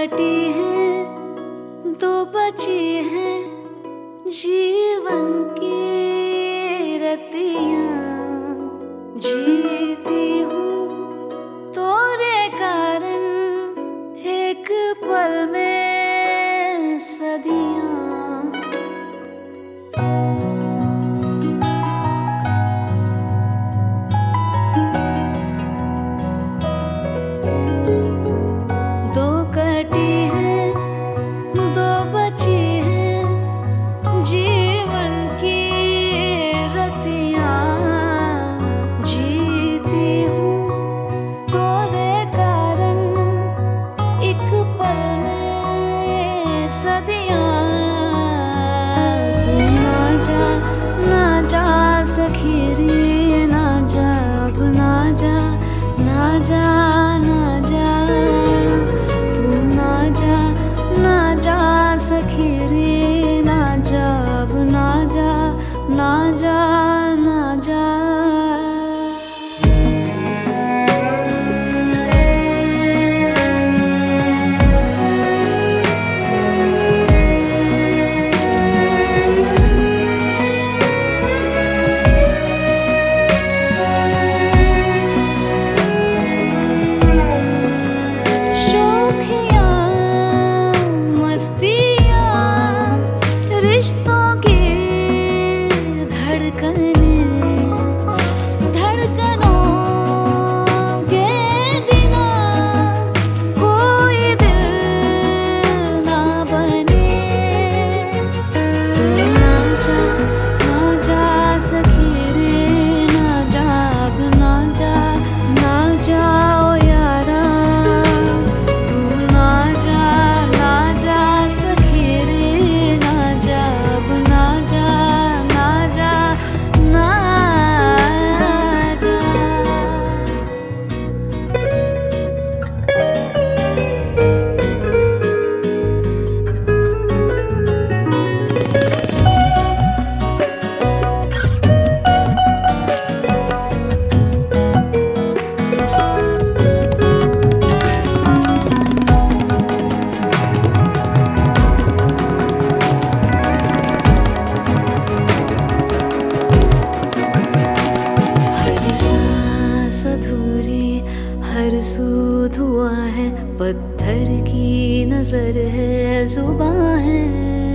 कटी है, दो बची हैं जीवन की रतियाँ। जीती हूँ तोरे कारण, एक पल में सदियाँ। ीरि ना जा ना जा ना जा। पत्थर की नज़र है जुबा है।